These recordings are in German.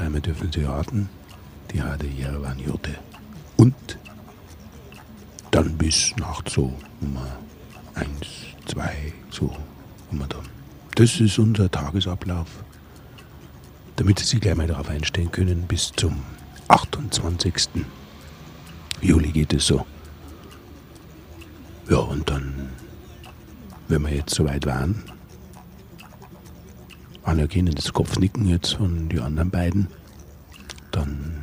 Dreimal dürfen Sie raten. Die hatte Jerewan Jurte. Und dann bis nachts so Nummer eins, zwei, so immer dann. Das ist unser Tagesablauf. Damit Sie sich gleich mal darauf einstellen können, bis zum 28. Juli geht es so. Ja, und dann, wenn wir jetzt soweit waren, anerkennendes Kopfnicken jetzt von den anderen beiden, dann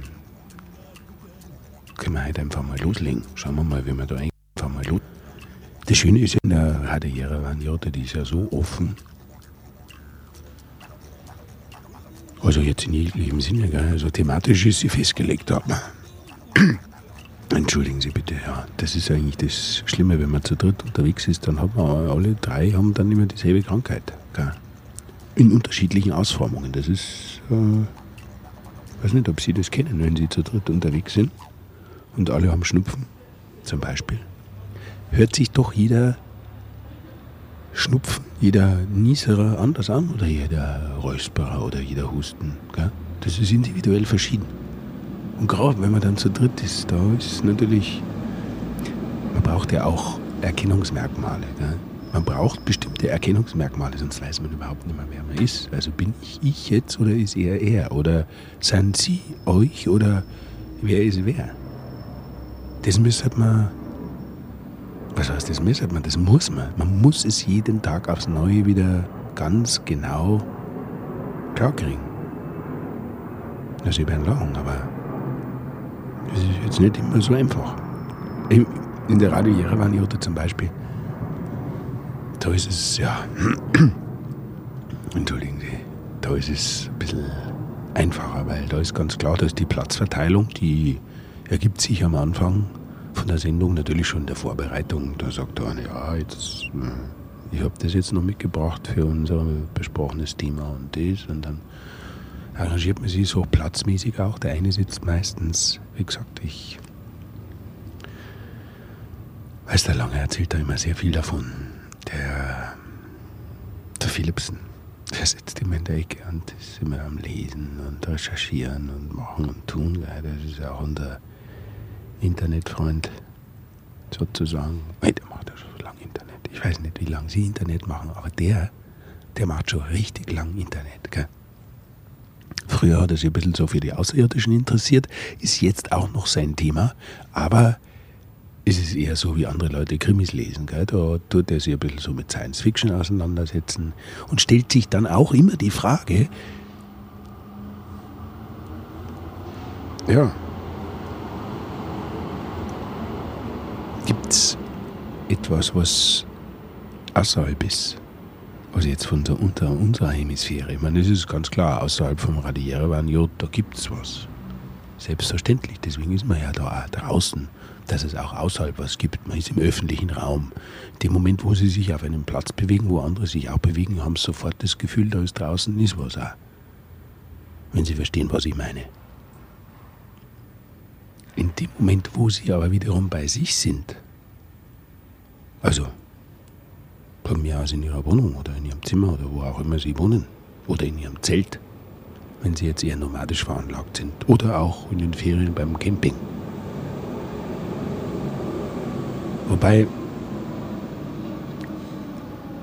können wir heute einfach mal loslegen. Schauen wir mal, wie wir da einfach mal los. Das Schöne ist in der HDR Vanjote, die ist ja so offen. Also jetzt in jeglichem Sinne, gell? also thematisch ist sie festgelegt, aber Entschuldigen Sie bitte, ja. Das ist eigentlich das Schlimme, wenn man zu dritt unterwegs ist, dann hat man alle drei haben dann immer dieselbe Krankheit. Gell? In unterschiedlichen Ausformungen. Das ist, äh, weiß nicht, ob Sie das kennen, wenn Sie zu dritt unterwegs sind und alle haben Schnupfen, zum Beispiel. Hört sich doch jeder Schnupfen, jeder Nieserer anders an oder jeder Räusperer oder jeder Husten. Gell? Das ist individuell verschieden. Und gerade wenn man dann zu dritt ist, da ist natürlich, man braucht ja auch Erkennungsmerkmale. Gell? Man braucht bestimmte Erkennungsmerkmale, sonst weiß man überhaupt nicht mehr, wer man ist. Also bin ich ich jetzt oder ist er er? Oder sind Sie euch oder wer ist wer? Das müsste man, was heißt das müsste man? Das muss man. Man muss es jeden Tag aufs Neue wieder ganz genau klarkriegen. Das ist über ein Lachen, aber das ist jetzt nicht immer so einfach. In der Radio Jerewan-Jurte zum Beispiel, da ist es, ja, entschuldigen Sie, da ist es ein bisschen einfacher, weil da ist ganz klar, dass die Platzverteilung, die ergibt sich am Anfang von der Sendung natürlich schon in der Vorbereitung. Da sagt er, ja, jetzt, äh, ich habe das jetzt noch mitgebracht für unser besprochenes Thema und das und dann arrangiert man sich so platzmäßig auch. Der eine sitzt meistens, wie gesagt, ich weiß, der Lange erzählt da immer sehr viel davon. Der, der Philipsen, der sitzt immer in der Ecke und ist immer am Lesen und recherchieren und machen und tun. Das ist auch unser Internetfreund sozusagen. Der macht ja schon so lange Internet. Ich weiß nicht, wie lange Sie Internet machen, aber der, der macht schon richtig lang Internet. Gell? Früher hat er sich ein bisschen so für die Außerirdischen interessiert, ist jetzt auch noch sein Thema, aber es ist eher so, wie andere Leute Krimis lesen. Gell? Da tut er sich ein bisschen so mit Science Fiction auseinandersetzen und stellt sich dann auch immer die Frage, ja, gibt es etwas, was außerhalb ist? Also jetzt von der, unter unserer Hemisphäre. Ich meine, das ist ganz klar, außerhalb vom Radierewan, ja, da gibt es was. Selbstverständlich, deswegen ist man ja da auch draußen, dass es auch außerhalb was gibt. Man ist im öffentlichen Raum. Dem Moment, wo sie sich auf einem Platz bewegen, wo andere sich auch bewegen, haben sie sofort das Gefühl, da ist draußen ist was auch. Wenn Sie verstehen, was ich meine. In dem Moment, wo Sie aber wiederum bei sich sind, also von mir aus in ihrer Wohnung oder in ihrem Zimmer oder wo auch immer sie wohnen. Oder in ihrem Zelt, wenn sie jetzt eher nomadisch veranlagt sind. Oder auch in den Ferien beim Camping. Wobei,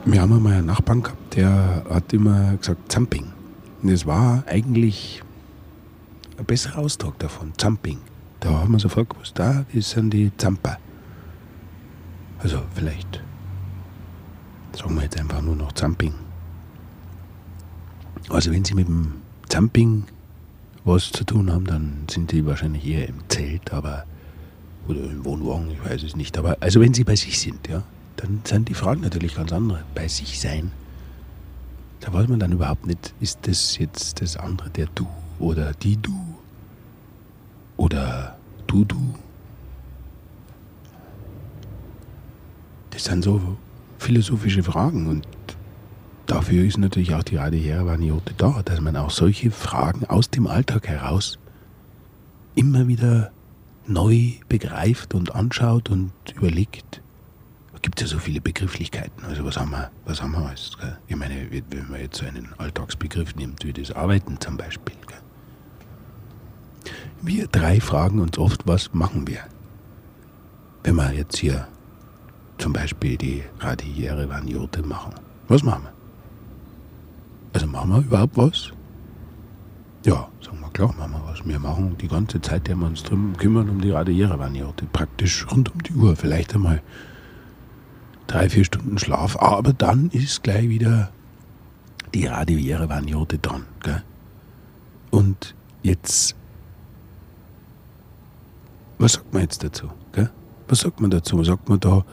wir haben einmal einen Nachbarn gehabt, der hat immer gesagt Zamping. Und es war eigentlich ein besserer Ausdruck davon, Zamping. Da haben wir sofort gewusst, da sind die Zamper. Also vielleicht Sagen wir jetzt einfach nur noch Zamping. Also wenn Sie mit dem Zamping was zu tun haben, dann sind Sie wahrscheinlich eher im Zelt, aber oder im Wohnwagen, ich weiß es nicht. Aber also wenn Sie bei sich sind, ja, dann sind die Fragen natürlich ganz andere. Bei sich sein, da weiß man dann überhaupt nicht, ist das jetzt das andere, der Du oder die Du oder du Du. Das sind so philosophische Fragen und dafür ist natürlich auch die Radieravaniota da, dass man auch solche Fragen aus dem Alltag heraus immer wieder neu begreift und anschaut und überlegt. Es gibt ja so viele Begrifflichkeiten. Also was haben wir, was haben wir alles? Gell? Ich meine, wenn man jetzt so einen Alltagsbegriff nimmt, wie das Arbeiten zum Beispiel. Gell? Wir drei fragen uns oft, was machen wir? Wenn wir jetzt hier zum Beispiel die radiäre Vaniote machen. Was machen wir? Also machen wir überhaupt was? Ja, sagen wir klar, machen wir was. Wir machen die ganze Zeit, der wir uns drum kümmern, um die Vaniote. Praktisch rund um die Uhr. Vielleicht einmal drei, vier Stunden Schlaf. Aber dann ist gleich wieder die Vaniote dran. Gell? Und jetzt, was sagt man jetzt dazu? Gell? Was sagt man dazu? Was sagt man da?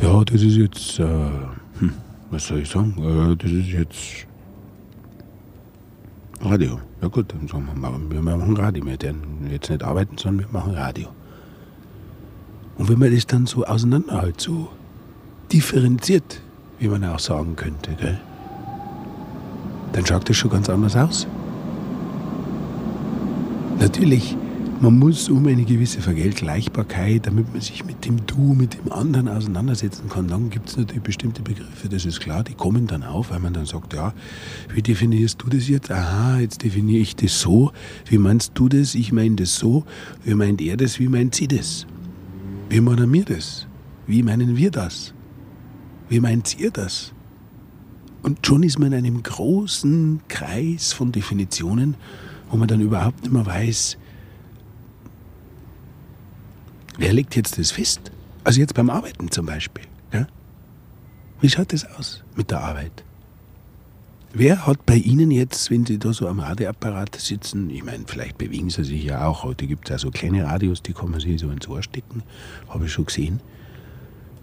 Ja, das ist jetzt, äh, hm, was soll ich sagen? Äh, das ist jetzt Radio. Ja gut, dann sagen wir, wir machen Radio. Wir werden jetzt nicht arbeiten, sondern wir machen Radio. Und wenn man das dann so auseinanderhält, so differenziert, wie man auch sagen könnte, gell, dann schaut das schon ganz anders aus. Natürlich man muss um eine gewisse Vergleichbarkeit, damit man sich mit dem Du, mit dem anderen auseinandersetzen kann, dann gibt es natürlich bestimmte Begriffe, das ist klar, die kommen dann auf, weil man dann sagt, ja, wie definierst du das jetzt? Aha, jetzt definiere ich das so. Wie meinst du das? Ich meine das so. Wie meint er das? Wie meint sie das? Wie meinen wir das? Wie meinen wir das? Wie meint ihr das? Und schon ist man in einem großen Kreis von Definitionen, wo man dann überhaupt nicht mehr weiß, Wer legt jetzt das fest? Also jetzt beim Arbeiten zum Beispiel. Ja? Wie schaut das aus mit der Arbeit? Wer hat bei Ihnen jetzt, wenn Sie da so am Radioapparat sitzen, ich meine, vielleicht bewegen Sie sich ja auch, heute gibt es ja so kleine Radios, die kann man sich so ins Ohr stecken, habe ich schon gesehen.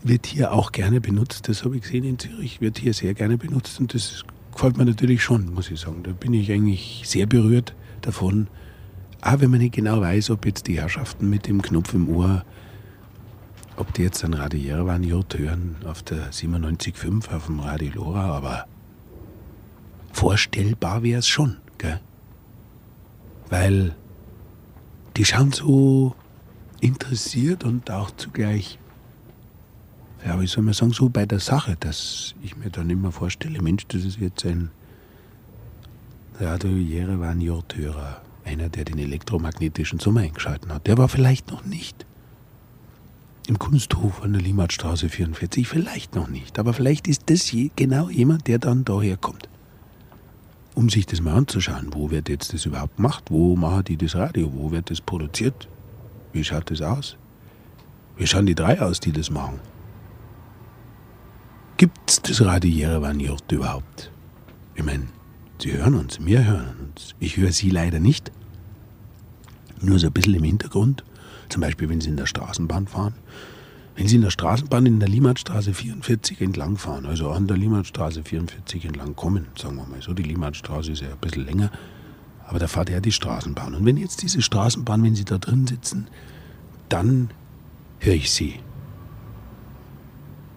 Wird hier auch gerne benutzt, das habe ich gesehen in Zürich, wird hier sehr gerne benutzt und das gefällt mir natürlich schon, muss ich sagen. Da bin ich eigentlich sehr berührt davon, auch wenn man nicht genau weiß, ob jetzt die Herrschaften mit dem Knopf im Ohr, ob die jetzt ein Radiärvaniot hören auf der 97.5 auf dem Radio Lora, aber vorstellbar wäre es schon, gell? Weil die schauen so interessiert und auch zugleich, ja, wie soll man sagen, so bei der Sache, dass ich mir dann immer vorstelle, Mensch, das ist jetzt ein Radio Jerevan-Hörer einer, der den elektromagnetischen Sommer eingeschalten hat. Der war vielleicht noch nicht im Kunsthof an der Limmatstraße 44, vielleicht noch nicht. Aber vielleicht ist das genau jemand, der dann daher kommt. Um sich das mal anzuschauen, wo wird jetzt das überhaupt gemacht? Wo machen die das Radio? Wo wird das produziert? Wie schaut das aus? Wie schauen die drei aus, die das machen? Gibt es das Radio Jerewan überhaupt? Ich meine, Sie hören uns, wir hören uns. Ich höre Sie leider nicht. Nur so ein bisschen im Hintergrund. Zum Beispiel, wenn Sie in der Straßenbahn fahren. Wenn Sie in der Straßenbahn in der Limmatstraße 44 entlang fahren, also an der Limmatstraße 44 entlang kommen, sagen wir mal so, die Limmatstraße ist ja ein bisschen länger, aber da fährt ja die Straßenbahn. Und wenn jetzt diese Straßenbahn, wenn Sie da drin sitzen, dann höre ich Sie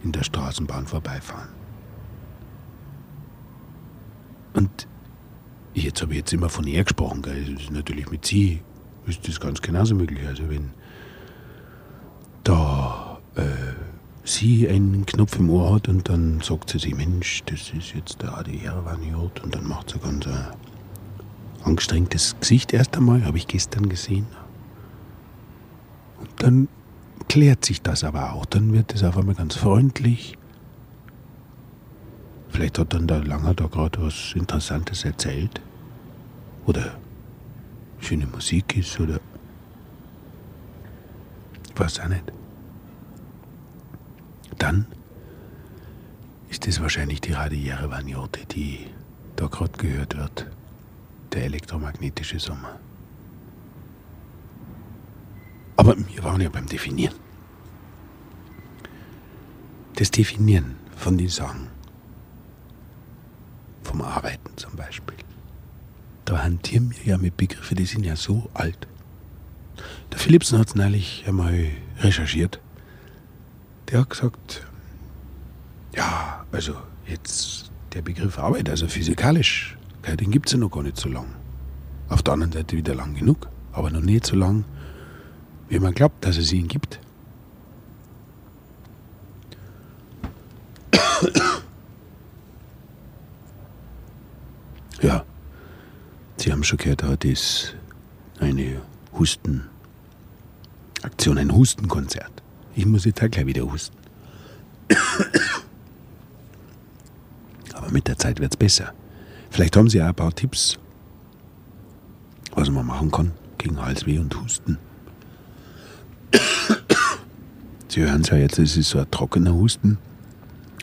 in der Straßenbahn vorbeifahren. Und Jetzt habe ich jetzt immer von er gesprochen, gell. Das ist natürlich mit sie ist das ganz genauso möglich. Also wenn da äh, sie einen Knopf im Ohr hat und dann sagt sie sich, Mensch, das ist jetzt der ADR-Vaniot und dann macht sie ganz ein angestrengtes Gesicht erst einmal, habe ich gestern gesehen. Und dann klärt sich das aber auch. Dann wird es auf einmal ganz freundlich. Vielleicht hat dann der Langer da gerade was Interessantes erzählt. Oder schöne Musik ist oder ich weiß auch nicht. Dann ist es wahrscheinlich die radiäre Vaniote, die da gerade gehört wird. Der elektromagnetische Sommer. Aber wir waren ja beim Definieren. Das Definieren von den Sachen. Vom Arbeiten zum Beispiel. Da hantieren wir ja mit Begriffen, die sind ja so alt. Der Philipsen hat es neulich einmal recherchiert. Der hat gesagt, ja, also jetzt der Begriff Arbeit, also physikalisch, den gibt es ja noch gar nicht so lang. Auf der anderen Seite wieder lang genug, aber noch nicht so lang, wie man glaubt, dass es ihn gibt. Gehört, heute ist eine Husten. Aktion, ein Hustenkonzert. Ich muss jetzt halt gleich wieder husten. Aber mit der Zeit wird es besser. Vielleicht haben Sie auch ein paar Tipps, was man machen kann gegen Halsweh und Husten. Sie hören es ja jetzt, es ist so ein trockener Husten.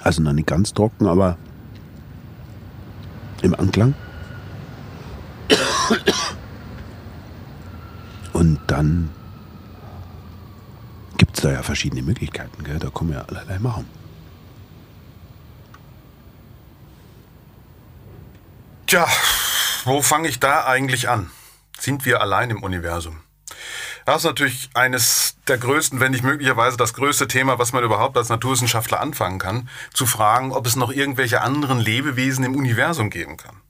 Also noch nicht ganz trocken, aber im Anklang. Und dann gibt es da ja verschiedene Möglichkeiten. Gell? Da kann man ja allerlei machen. Tja, wo fange ich da eigentlich an? Sind wir allein im Universum? Das ist natürlich eines der größten, wenn nicht möglicherweise das größte Thema, was man überhaupt als Naturwissenschaftler anfangen kann, zu fragen, ob es noch irgendwelche anderen Lebewesen im Universum geben kann.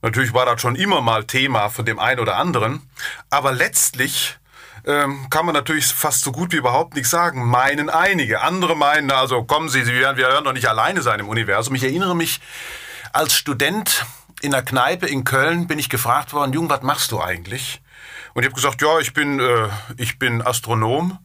Natürlich war das schon immer mal Thema von dem einen oder anderen, aber letztlich ähm, kann man natürlich fast so gut wie überhaupt nichts sagen. Meinen einige, andere meinen, also kommen Sie, Sie werden, wir werden doch nicht alleine sein im Universum. Ich erinnere mich, als Student in der Kneipe in Köln bin ich gefragt worden, Jung, was machst du eigentlich? Und ich habe gesagt, ja, ich bin, äh, ich bin Astronom.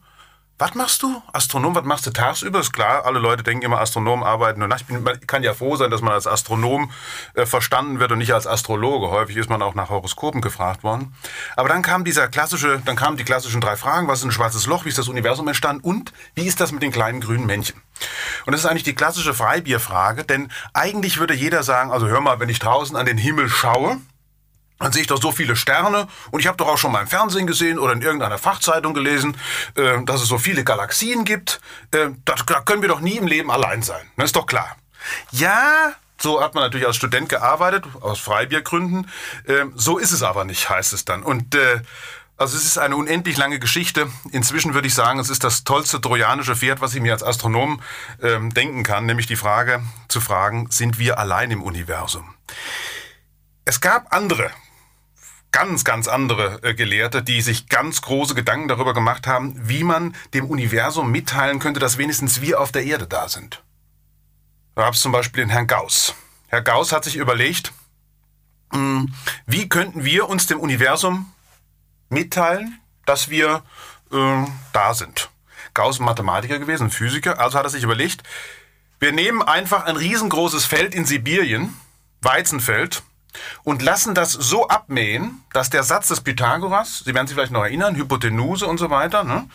Was machst du? Astronom, was machst du tagsüber? Ist klar, alle Leute denken immer, Astronomen arbeiten nur nachts. Man kann ja froh sein, dass man als Astronom äh, verstanden wird und nicht als Astrologe. Häufig ist man auch nach Horoskopen gefragt worden. Aber dann kam dieser klassische, dann kamen die klassischen drei Fragen. Was ist ein schwarzes Loch? Wie ist das Universum entstanden? Und wie ist das mit den kleinen grünen Männchen? Und das ist eigentlich die klassische Freibierfrage, denn eigentlich würde jeder sagen, also hör mal, wenn ich draußen an den Himmel schaue, dann sehe ich doch so viele Sterne und ich habe doch auch schon mal im Fernsehen gesehen oder in irgendeiner Fachzeitung gelesen, äh, dass es so viele Galaxien gibt. Äh, da, können wir doch nie im Leben allein sein. Das ist doch klar. Ja, so hat man natürlich als Student gearbeitet, aus Freibiergründen. Äh, so ist es aber nicht, heißt es dann. Und äh, also es ist eine unendlich lange Geschichte. Inzwischen würde ich sagen, es ist das tollste trojanische Pferd, was ich mir als Astronom ähm, denken kann, nämlich die Frage zu fragen, sind wir allein im Universum? Es gab andere ganz, ganz andere äh, Gelehrte, die sich ganz große Gedanken darüber gemacht haben, wie man dem Universum mitteilen könnte, dass wenigstens wir auf der Erde da sind. Da gab es zum Beispiel den Herrn Gauss. Herr Gauss hat sich überlegt, hm, wie könnten wir uns dem Universum mitteilen, dass wir äh, da sind. Gauss Mathematiker gewesen, Physiker, also hat er sich überlegt, wir nehmen einfach ein riesengroßes Feld in Sibirien, Weizenfeld, und lassen das so abmähen, dass der Satz des Pythagoras, Sie werden sich vielleicht noch erinnern, Hypotenuse und so weiter, ne?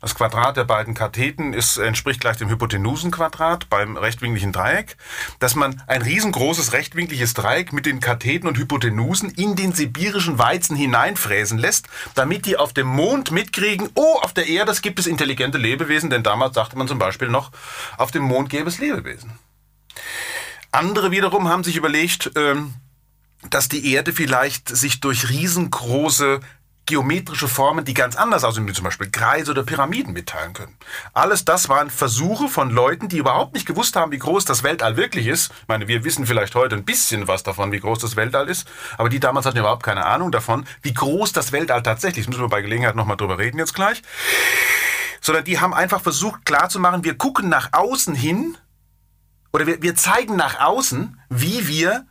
das Quadrat der beiden Katheten ist, entspricht gleich dem Hypotenusenquadrat beim rechtwinkligen Dreieck, dass man ein riesengroßes rechtwinkliges Dreieck mit den Katheten und Hypotenusen in den sibirischen Weizen hineinfräsen lässt, damit die auf dem Mond mitkriegen, oh, auf der Erde gibt es intelligente Lebewesen, denn damals sagte man zum Beispiel noch, auf dem Mond gäbe es Lebewesen. Andere wiederum haben sich überlegt, ähm, dass die Erde vielleicht sich durch riesengroße geometrische Formen, die ganz anders aussehen, wie zum Beispiel Kreise oder Pyramiden mitteilen können. Alles das waren Versuche von Leuten, die überhaupt nicht gewusst haben, wie groß das Weltall wirklich ist. Ich meine, wir wissen vielleicht heute ein bisschen was davon, wie groß das Weltall ist, aber die damals hatten überhaupt keine Ahnung davon, wie groß das Weltall tatsächlich ist. Müssen wir bei Gelegenheit nochmal drüber reden jetzt gleich. Sondern die haben einfach versucht klarzumachen, wir gucken nach außen hin oder wir, wir zeigen nach außen, wie wir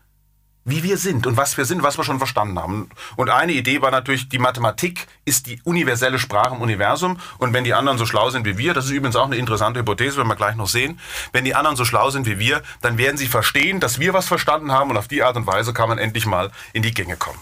wie wir sind und was wir sind, was wir schon verstanden haben. Und eine Idee war natürlich, die Mathematik ist die universelle Sprache im Universum. Und wenn die anderen so schlau sind wie wir, das ist übrigens auch eine interessante Hypothese, werden wir gleich noch sehen, wenn die anderen so schlau sind wie wir, dann werden sie verstehen, dass wir was verstanden haben und auf die Art und Weise kann man endlich mal in die Gänge kommen.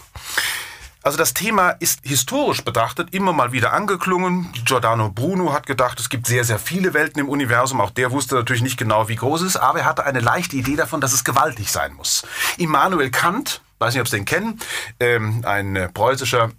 Also das Thema ist historisch betrachtet immer mal wieder angeklungen. Giordano Bruno hat gedacht, es gibt sehr, sehr viele Welten im Universum. Auch der wusste natürlich nicht genau, wie groß es ist, aber er hatte eine leichte Idee davon, dass es gewaltig sein muss. Immanuel Kant, weiß nicht, ob Sie den kennen, ähm, ein preußischer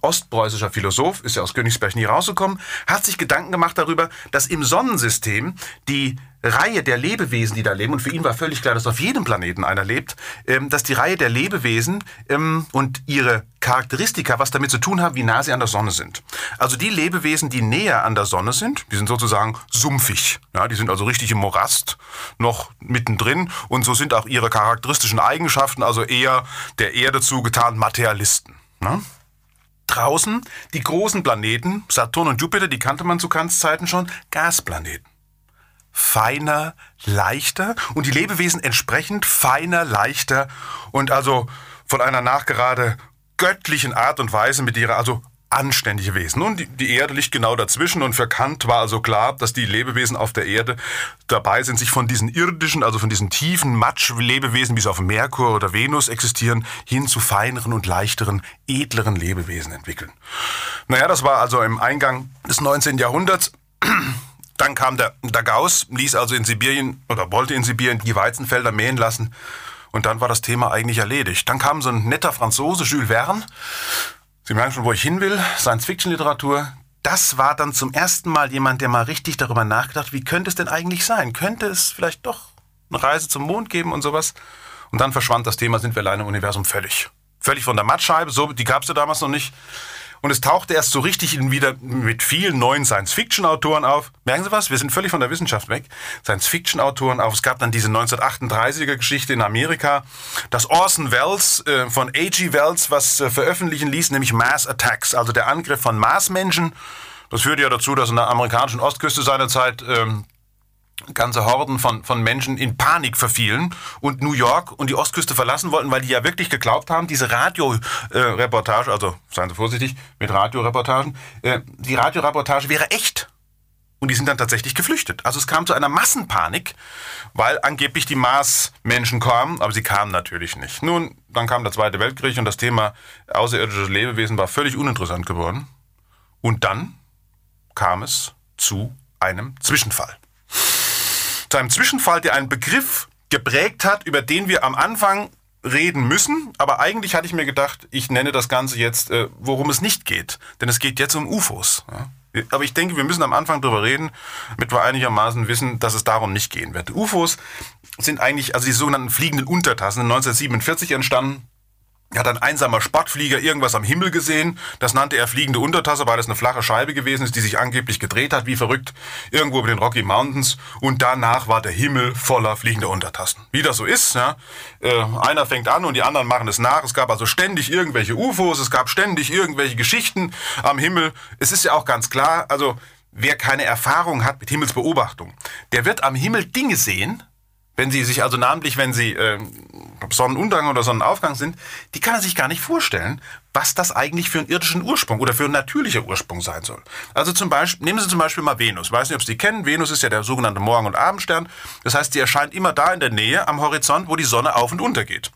ostpreußischer Philosoph, ist ja aus Königsberg nie rausgekommen, hat sich Gedanken gemacht darüber, dass im Sonnensystem die Reihe der Lebewesen, die da leben, und für ihn war völlig klar, dass auf jedem Planeten einer lebt, ähm, dass die Reihe der Lebewesen ähm, und ihre Charakteristika was damit zu tun haben, wie nah sie an der Sonne sind. Also die Lebewesen, die näher an der Sonne sind, die sind sozusagen sumpfig. Ja, die sind also richtig im Morast noch mittendrin und so sind auch ihre charakteristischen Eigenschaften also eher der Erde zugetan Materialisten. Ne? Draußen die großen Planeten, Saturn und Jupiter, die kannte man zu Kants Zeiten schon, Gasplaneten. Feiner, leichter und die Lebewesen entsprechend feiner, leichter und also von einer nachgerade göttlichen Art und Weise mit ihrer also anständige Wesen. Und die, die Erde liegt genau dazwischen und für Kant war also klar, dass die Lebewesen auf der Erde dabei sind, sich von diesen irdischen, also von diesen tiefen Matsch-Lebewesen, wie sie auf Merkur oder Venus existieren, hin zu feineren und leichteren, edleren Lebewesen entwickeln. Naja, das war also im Eingang des 19. Jahrhunderts. Dann kam der, der Gauss, ließ also in Sibirien oder wollte in Sibirien die Weizenfelder mähen lassen. Und dann war das Thema eigentlich erledigt. Dann kam so ein netter Franzose, Jules Verne. Sie merken schon, wo ich hin will. Science-Fiction-Literatur. Das war dann zum ersten Mal jemand, der mal richtig darüber nachgedacht, wie könnte es denn eigentlich sein? Könnte es vielleicht doch eine Reise zum Mond geben und sowas? Und dann verschwand das Thema, sind wir alleine im Universum völlig. Völlig von der Mattscheibe, so, die gab es ja damals noch nicht. Und es tauchte erst so richtig wieder mit vielen neuen Science-Fiction-Autoren auf. Merken Sie was? Wir sind völlig von der Wissenschaft weg. Science-Fiction-Autoren auf. Es gab dann diese 1938er-Geschichte in Amerika, dass Orson Welles äh, von A.G. Wells was äh, veröffentlichen ließ, nämlich Mass Attacks, also der Angriff von Marsmenschen. Das führte ja dazu, dass in der amerikanischen Ostküste seinerzeit ähm, ganze Horden von, von Menschen in Panik verfielen und New York und die Ostküste verlassen wollten, weil die ja wirklich geglaubt haben, diese Radioreportage, äh, also seien Sie vorsichtig mit Radioreportagen, äh, die Radioreportage wäre echt. Und die sind dann tatsächlich geflüchtet. Also es kam zu einer Massenpanik, weil angeblich die Marsmenschen kamen, aber sie kamen natürlich nicht. Nun, dann kam der Zweite Weltkrieg und das Thema außerirdische Lebewesen war völlig uninteressant geworden. Und dann kam es zu einem Zwischenfall zu einem Zwischenfall, der einen Begriff geprägt hat, über den wir am Anfang reden müssen. Aber eigentlich hatte ich mir gedacht, ich nenne das Ganze jetzt, äh, worum es nicht geht. Denn es geht jetzt um UFOs. Ja? Aber ich denke, wir müssen am Anfang darüber reden, damit wir einigermaßen wissen, dass es darum nicht gehen wird. UFOs sind eigentlich, also die sogenannten fliegenden Untertassen, 1947 entstanden hat ein einsamer Sportflieger irgendwas am Himmel gesehen. Das nannte er fliegende Untertasse, weil es eine flache Scheibe gewesen ist, die sich angeblich gedreht hat, wie verrückt, irgendwo über den Rocky Mountains. Und danach war der Himmel voller fliegender Untertassen. Wie das so ist, ja. Äh, einer fängt an und die anderen machen es nach. Es gab also ständig irgendwelche UFOs, es gab ständig irgendwelche Geschichten am Himmel. Es ist ja auch ganz klar, also wer keine Erfahrung hat mit Himmelsbeobachtung, der wird am Himmel Dinge sehen, wenn Sie sich also namentlich, wenn Sie äh, Sonnenuntergang oder Sonnenaufgang sind, die kann er sich gar nicht vorstellen, was das eigentlich für einen irdischen Ursprung oder für ein natürlicher Ursprung sein soll. Also zum Beispiel, nehmen Sie zum Beispiel mal Venus. Ich weiß nicht, ob Sie die kennen. Venus ist ja der sogenannte Morgen- und Abendstern. Das heißt, sie erscheint immer da in der Nähe am Horizont, wo die Sonne auf und unter geht.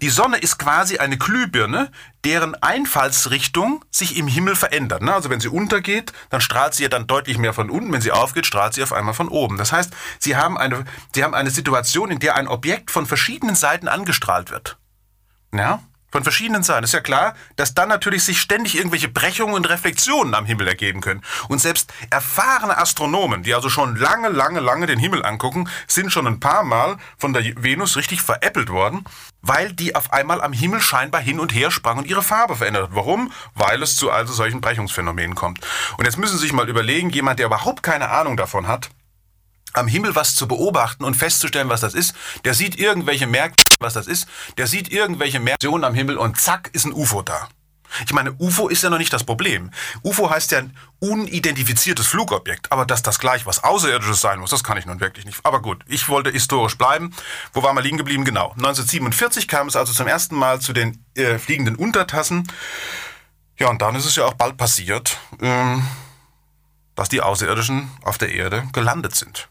Die Sonne ist quasi eine Glühbirne, deren Einfallsrichtung sich im Himmel verändert. Ne? Also wenn sie untergeht, dann strahlt sie ja dann deutlich mehr von unten. Wenn sie aufgeht, strahlt sie auf einmal von oben. Das heißt, sie haben eine, sie haben eine Situation, in der ein Objekt von verschiedenen Seiten angestrahlt wird. Ja? Von verschiedenen Seiten. Ist ja klar, dass dann natürlich sich ständig irgendwelche Brechungen und Reflexionen am Himmel ergeben können. Und selbst erfahrene Astronomen, die also schon lange, lange, lange den Himmel angucken, sind schon ein paar Mal von der Venus richtig veräppelt worden, weil die auf einmal am Himmel scheinbar hin und her sprang und ihre Farbe verändert hat. Warum? Weil es zu also solchen Brechungsphänomenen kommt. Und jetzt müssen Sie sich mal überlegen, jemand, der überhaupt keine Ahnung davon hat, am Himmel was zu beobachten und festzustellen, was das ist, der sieht irgendwelche Merkmale was das ist, der sieht irgendwelche Meersionen am Himmel und zack ist ein UFO da. Ich meine, UFO ist ja noch nicht das Problem. UFO heißt ja ein unidentifiziertes Flugobjekt. Aber dass das gleich was Außerirdisches sein muss, das kann ich nun wirklich nicht. Aber gut, ich wollte historisch bleiben. Wo waren wir liegen geblieben? Genau. 1947 kam es also zum ersten Mal zu den äh, fliegenden Untertassen. Ja, und dann ist es ja auch bald passiert, ähm, dass die Außerirdischen auf der Erde gelandet sind.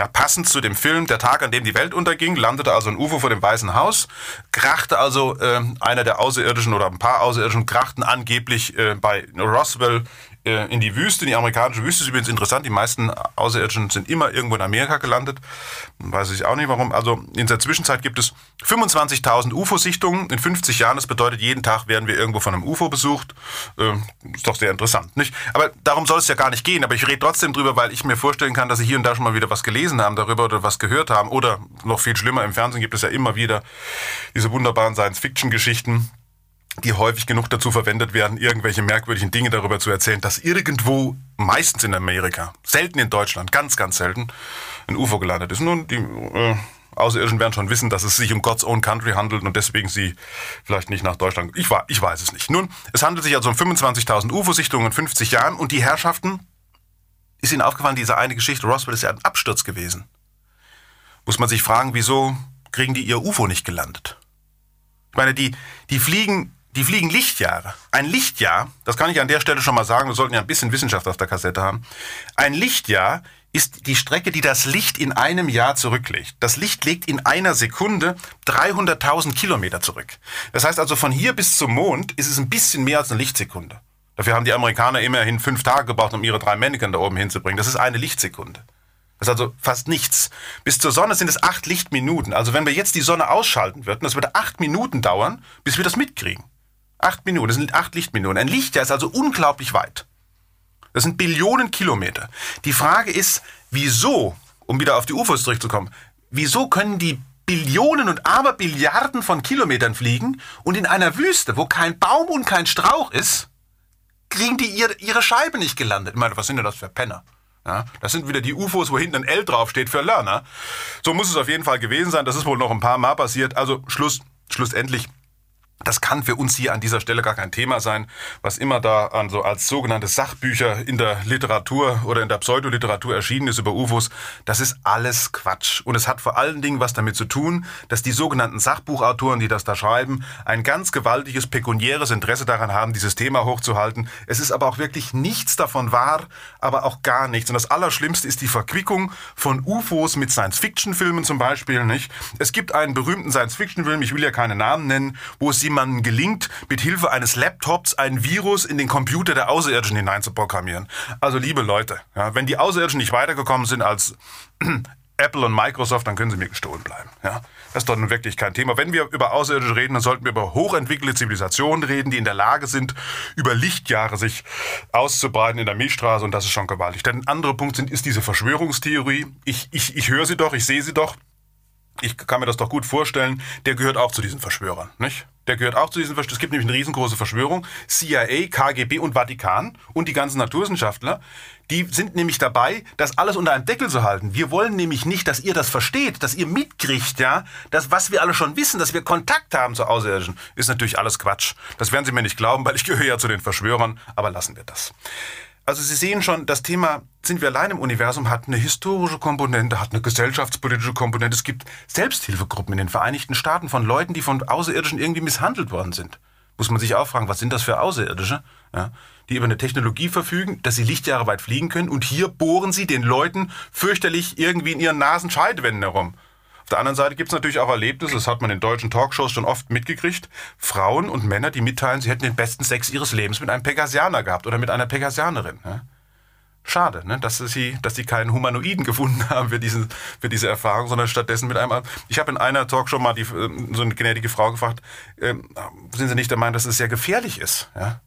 Ja, passend zu dem Film Der Tag, an dem die Welt unterging, landete also ein UFO vor dem Weißen Haus, krachte also äh, einer der Außerirdischen oder ein paar Außerirdischen krachten angeblich äh, bei Roswell äh, in die Wüste. Die amerikanische Wüste ist übrigens interessant. Die meisten Außerirdischen sind immer irgendwo in Amerika gelandet. Weiß ich auch nicht warum. Also in der Zwischenzeit gibt es 25.000 UFO-Sichtungen in 50 Jahren. Das bedeutet, jeden Tag werden wir irgendwo von einem UFO besucht. Äh, ist doch sehr interessant, nicht? Aber darum soll es ja gar nicht gehen. Aber ich rede trotzdem drüber, weil ich mir vorstellen kann, dass Sie hier und da schon mal wieder was gelesen haben darüber oder was gehört haben. Oder noch viel schlimmer, im Fernsehen gibt es ja immer wieder diese wunderbaren Science-Fiction-Geschichten die häufig genug dazu verwendet werden, irgendwelche merkwürdigen Dinge darüber zu erzählen, dass irgendwo, meistens in Amerika, selten in Deutschland, ganz, ganz selten, ein UFO gelandet ist. Nun, die äh, Außerirdischen werden schon wissen, dass es sich um God's Own Country handelt und deswegen sie vielleicht nicht nach Deutschland. Ich, ich weiß es nicht. Nun, es handelt sich also um 25.000 UFO-Sichtungen in 50 Jahren und die Herrschaften, ist Ihnen aufgefallen, diese eine Geschichte, Roswell ist ja ein Absturz gewesen. Muss man sich fragen, wieso kriegen die ihr UFO nicht gelandet? Ich meine, die, die fliegen die fliegen Lichtjahre. Ein Lichtjahr, das kann ich an der Stelle schon mal sagen, wir sollten ja ein bisschen Wissenschaft auf der Kassette haben. Ein Lichtjahr ist die Strecke, die das Licht in einem Jahr zurücklegt. Das Licht legt in einer Sekunde 300.000 Kilometer zurück. Das heißt also, von hier bis zum Mond ist es ein bisschen mehr als eine Lichtsekunde. Dafür haben die Amerikaner immerhin fünf Tage gebraucht, um ihre drei Mannequin da oben hinzubringen. Das ist eine Lichtsekunde. Das ist also fast nichts. Bis zur Sonne sind es acht Lichtminuten. Also wenn wir jetzt die Sonne ausschalten würden, das würde acht Minuten dauern, bis wir das mitkriegen. Acht Minuten, das sind acht Lichtminuten. Ein Lichtjahr ist also unglaublich weit. Das sind Billionen Kilometer. Die Frage ist, wieso, um wieder auf die UFOs zurückzukommen, wieso können die Billionen und Aberbilliarden von Kilometern fliegen und in einer Wüste, wo kein Baum und kein Strauch ist, kriegen die ihre, ihre Scheibe nicht gelandet? Ich meine, was sind denn das für Penner? Ja, das sind wieder die UFOs, wo hinten ein L draufsteht für Learner. So muss es auf jeden Fall gewesen sein. Das ist wohl noch ein paar Mal passiert. Also Schluss, schlussendlich das kann für uns hier an dieser Stelle gar kein Thema sein, was immer da an so als sogenannte Sachbücher in der Literatur oder in der Pseudoliteratur erschienen ist über UFOs. Das ist alles Quatsch. Und es hat vor allen Dingen was damit zu tun, dass die sogenannten Sachbuchautoren, die das da schreiben, ein ganz gewaltiges pekuniäres Interesse daran haben, dieses Thema hochzuhalten. Es ist aber auch wirklich nichts davon wahr, aber auch gar nichts. Und das Allerschlimmste ist die Verquickung von UFOs mit Science-Fiction-Filmen zum Beispiel, nicht? Es gibt einen berühmten Science-Fiction-Film, ich will ja keine Namen nennen, wo es jemandem gelingt, mit Hilfe eines Laptops ein Virus in den Computer der Außerirdischen hineinzuprogrammieren. Also liebe Leute, ja, wenn die Außerirdischen nicht weitergekommen sind als Apple und Microsoft, dann können sie mir gestohlen bleiben. Ja, das ist doch nun wirklich kein Thema. Wenn wir über Außerirdische reden, dann sollten wir über hochentwickelte Zivilisationen reden, die in der Lage sind, über Lichtjahre sich auszubreiten in der Milchstraße und das ist schon gewaltig. Denn ein anderer Punkt sind, ist diese Verschwörungstheorie. Ich, ich, ich höre sie doch, ich sehe sie doch. Ich kann mir das doch gut vorstellen, der gehört auch zu diesen Verschwörern, nicht? Der gehört auch zu diesen Verschwörern. Es gibt nämlich eine riesengroße Verschwörung. CIA, KGB und Vatikan und die ganzen Naturwissenschaftler, die sind nämlich dabei, das alles unter einem Deckel zu halten. Wir wollen nämlich nicht, dass ihr das versteht, dass ihr mitkriegt, ja, das, was wir alle schon wissen, dass wir Kontakt haben zu Außerirdischen, ist natürlich alles Quatsch. Das werden Sie mir nicht glauben, weil ich gehöre ja zu den Verschwörern, aber lassen wir das. Also Sie sehen schon, das Thema sind wir allein im Universum hat eine historische Komponente, hat eine gesellschaftspolitische Komponente. Es gibt Selbsthilfegruppen in den Vereinigten Staaten von Leuten, die von Außerirdischen irgendwie misshandelt worden sind. Muss man sich auch fragen, was sind das für Außerirdische, ja, die über eine Technologie verfügen, dass sie Lichtjahre weit fliegen können und hier bohren sie den Leuten fürchterlich irgendwie in ihren Nasenscheidewänden herum der anderen Seite gibt es natürlich auch Erlebnisse, das hat man in deutschen Talkshows schon oft mitgekriegt. Frauen und Männer, die mitteilen, sie hätten den besten Sex ihres Lebens mit einem Pegasianer gehabt oder mit einer Pegasianerin. Ne? Schade, ne? dass, sie, dass sie keinen Humanoiden gefunden haben für, diesen, für diese Erfahrung, sondern stattdessen mit einem. Ich habe in einer Talk schon mal die, äh, so eine gnädige Frau gefragt, äh, sind Sie nicht der Meinung, dass es sehr gefährlich ist? Ja?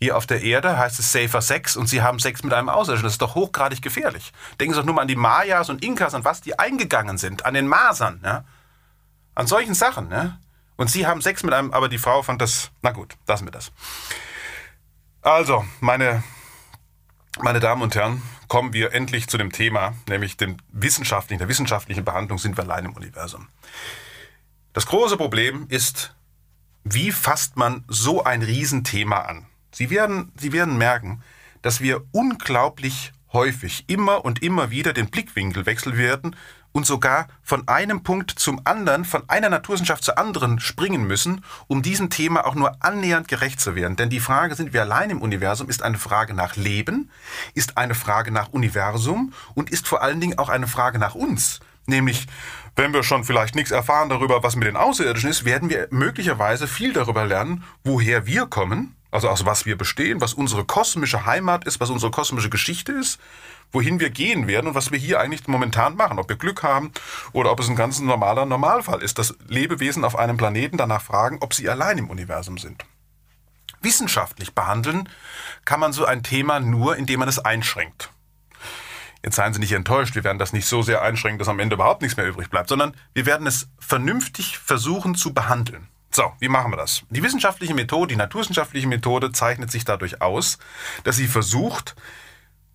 Hier auf der Erde heißt es Safer Sex und Sie haben Sex mit einem Außerirdischen. Das ist doch hochgradig gefährlich. Denken Sie doch nur mal an die Mayas und Inkas, an was die eingegangen sind, an den Masern, ja? An solchen Sachen, ja? Und Sie haben Sex mit einem, aber die Frau fand das, na gut, lassen wir das. Also, meine, meine Damen und Herren, kommen wir endlich zu dem Thema, nämlich dem wissenschaftlichen, der wissenschaftlichen Behandlung sind wir allein im Universum. Das große Problem ist, wie fasst man so ein Riesenthema an? Sie werden, Sie werden merken, dass wir unglaublich häufig immer und immer wieder den Blickwinkel wechseln werden und sogar von einem Punkt zum anderen, von einer Naturwissenschaft zur anderen springen müssen, um diesem Thema auch nur annähernd gerecht zu werden. Denn die Frage, sind wir allein im Universum, ist eine Frage nach Leben, ist eine Frage nach Universum und ist vor allen Dingen auch eine Frage nach uns. Nämlich, wenn wir schon vielleicht nichts erfahren darüber, was mit den Außerirdischen ist, werden wir möglicherweise viel darüber lernen, woher wir kommen also aus was wir bestehen, was unsere kosmische Heimat ist, was unsere kosmische Geschichte ist, wohin wir gehen werden und was wir hier eigentlich momentan machen. Ob wir Glück haben oder ob es ein ganz normaler Normalfall ist, dass Lebewesen auf einem Planeten danach fragen, ob sie allein im Universum sind. Wissenschaftlich behandeln kann man so ein Thema nur, indem man es einschränkt. Jetzt seien Sie nicht enttäuscht, wir werden das nicht so sehr einschränken, dass am Ende überhaupt nichts mehr übrig bleibt, sondern wir werden es vernünftig versuchen zu behandeln. So, wie machen wir das? Die wissenschaftliche Methode, die naturwissenschaftliche Methode zeichnet sich dadurch aus, dass sie versucht,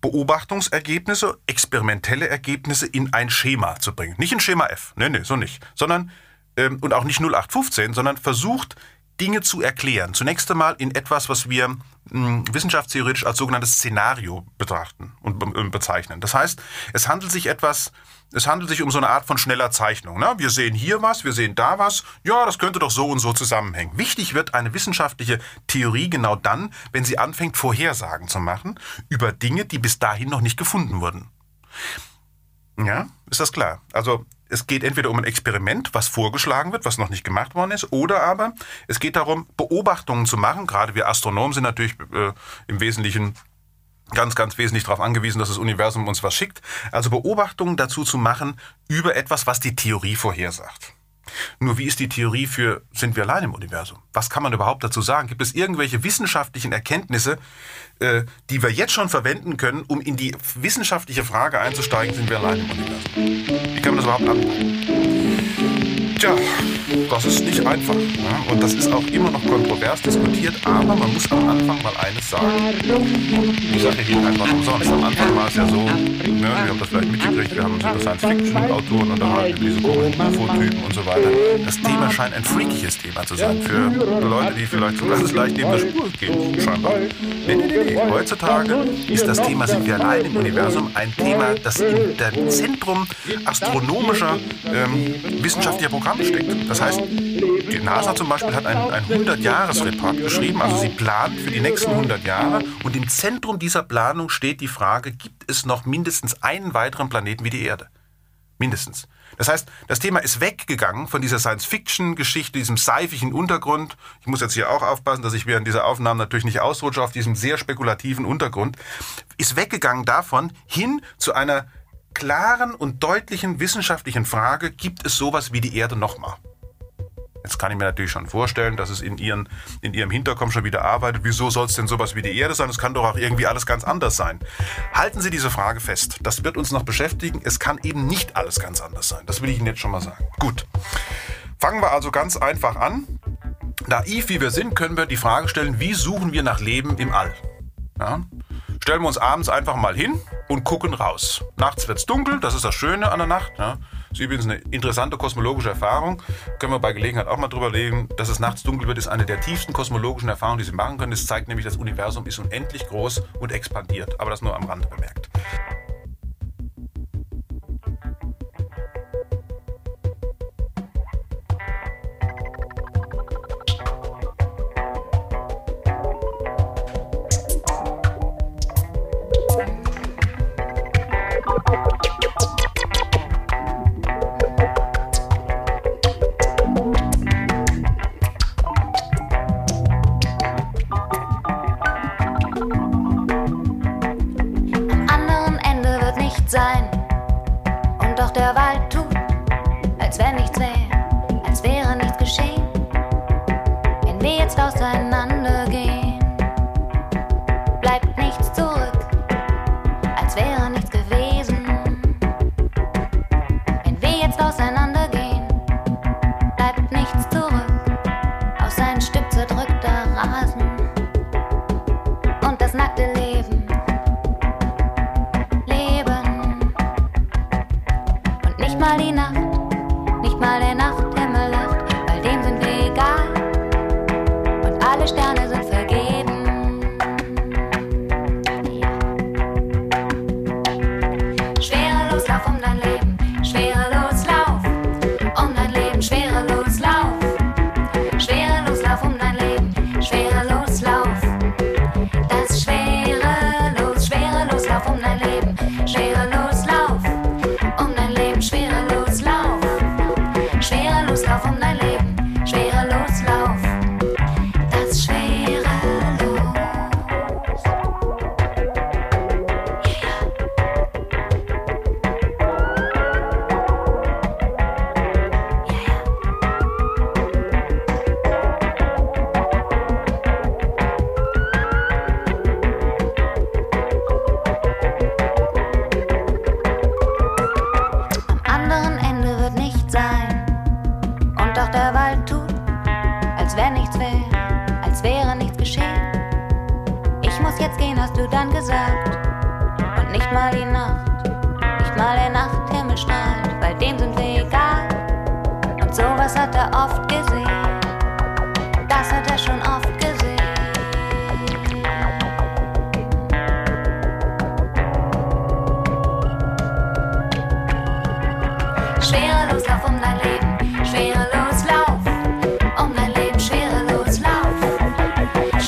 Beobachtungsergebnisse, experimentelle Ergebnisse in ein Schema zu bringen. Nicht in Schema F, nee, nee, so nicht, sondern ähm, und auch nicht 0815, sondern versucht, Dinge zu erklären. Zunächst einmal in etwas, was wir mh, wissenschaftstheoretisch als sogenanntes Szenario betrachten und be bezeichnen. Das heißt, es handelt sich etwas, es handelt sich um so eine Art von schneller Zeichnung. Ne? Wir sehen hier was, wir sehen da was. Ja, das könnte doch so und so zusammenhängen. Wichtig wird eine wissenschaftliche Theorie genau dann, wenn sie anfängt, Vorhersagen zu machen über Dinge, die bis dahin noch nicht gefunden wurden. Ja, ist das klar? Also es geht entweder um ein Experiment, was vorgeschlagen wird, was noch nicht gemacht worden ist, oder aber es geht darum, Beobachtungen zu machen. Gerade wir Astronomen sind natürlich äh, im Wesentlichen ganz, ganz wesentlich darauf angewiesen, dass das Universum uns was schickt. Also Beobachtungen dazu zu machen über etwas, was die Theorie vorhersagt. Nur wie ist die Theorie für sind wir allein im Universum? Was kann man überhaupt dazu sagen? Gibt es irgendwelche wissenschaftlichen Erkenntnisse, äh, die wir jetzt schon verwenden können, um in die wissenschaftliche Frage einzusteigen, sind wir allein im Universum? Wie kann man das überhaupt anfangen? Tja, das ist nicht einfach. Ne? Und das ist auch immer noch kontrovers diskutiert, aber man muss am Anfang mal eines sagen. Die Sache geht einfach umsonst. Am Anfang war es ja so, ne, wir haben das vielleicht mitgekriegt, wir haben uns über Science-Fiction-Autoren unterhalten, diese komischen UFO-Typen und so weiter. Das Thema scheint ein freakiges Thema zu sein für Leute, die vielleicht so ganz leicht neben der Spur gehen, scheinbar. Nee, nee, nee. Heutzutage ist das Thema Sind wir allein im Universum ein Thema, das im Zentrum astronomischer ähm, wissenschaftlicher Programme Programm steckt. Das heißt, die NASA zum Beispiel hat einen, einen 100-Jahres-Report geschrieben, also sie plant für die nächsten 100 Jahre und im Zentrum dieser Planung steht die Frage, gibt es noch mindestens einen weiteren Planeten wie die Erde? Mindestens. Das heißt, das Thema ist weggegangen von dieser Science-Fiction-Geschichte, diesem seifigen Untergrund. Ich muss jetzt hier auch aufpassen, dass ich während dieser Aufnahmen natürlich nicht ausrutsche auf diesem sehr spekulativen Untergrund. Ist weggegangen davon hin zu einer klaren und deutlichen wissenschaftlichen Frage, gibt es sowas wie die Erde nochmal? Jetzt kann ich mir natürlich schon vorstellen, dass es in, ihren, in Ihrem Hinterkopf schon wieder arbeitet. Wieso soll es denn sowas wie die Erde sein? Es kann doch auch irgendwie alles ganz anders sein. Halten Sie diese Frage fest. Das wird uns noch beschäftigen. Es kann eben nicht alles ganz anders sein. Das will ich Ihnen jetzt schon mal sagen. Gut. Fangen wir also ganz einfach an. Naiv wie wir sind, können wir die Frage stellen, wie suchen wir nach Leben im All? Ja? Stellen wir uns abends einfach mal hin und gucken raus. Nachts wird es dunkel, das ist das Schöne an der Nacht. Ja. Das ist übrigens eine interessante kosmologische Erfahrung. Können wir bei Gelegenheit auch mal drüber reden. Dass es nachts dunkel wird, ist eine der tiefsten kosmologischen Erfahrungen, die Sie machen können. Das zeigt nämlich, das Universum ist unendlich groß und expandiert. Aber das nur am Rande bemerkt.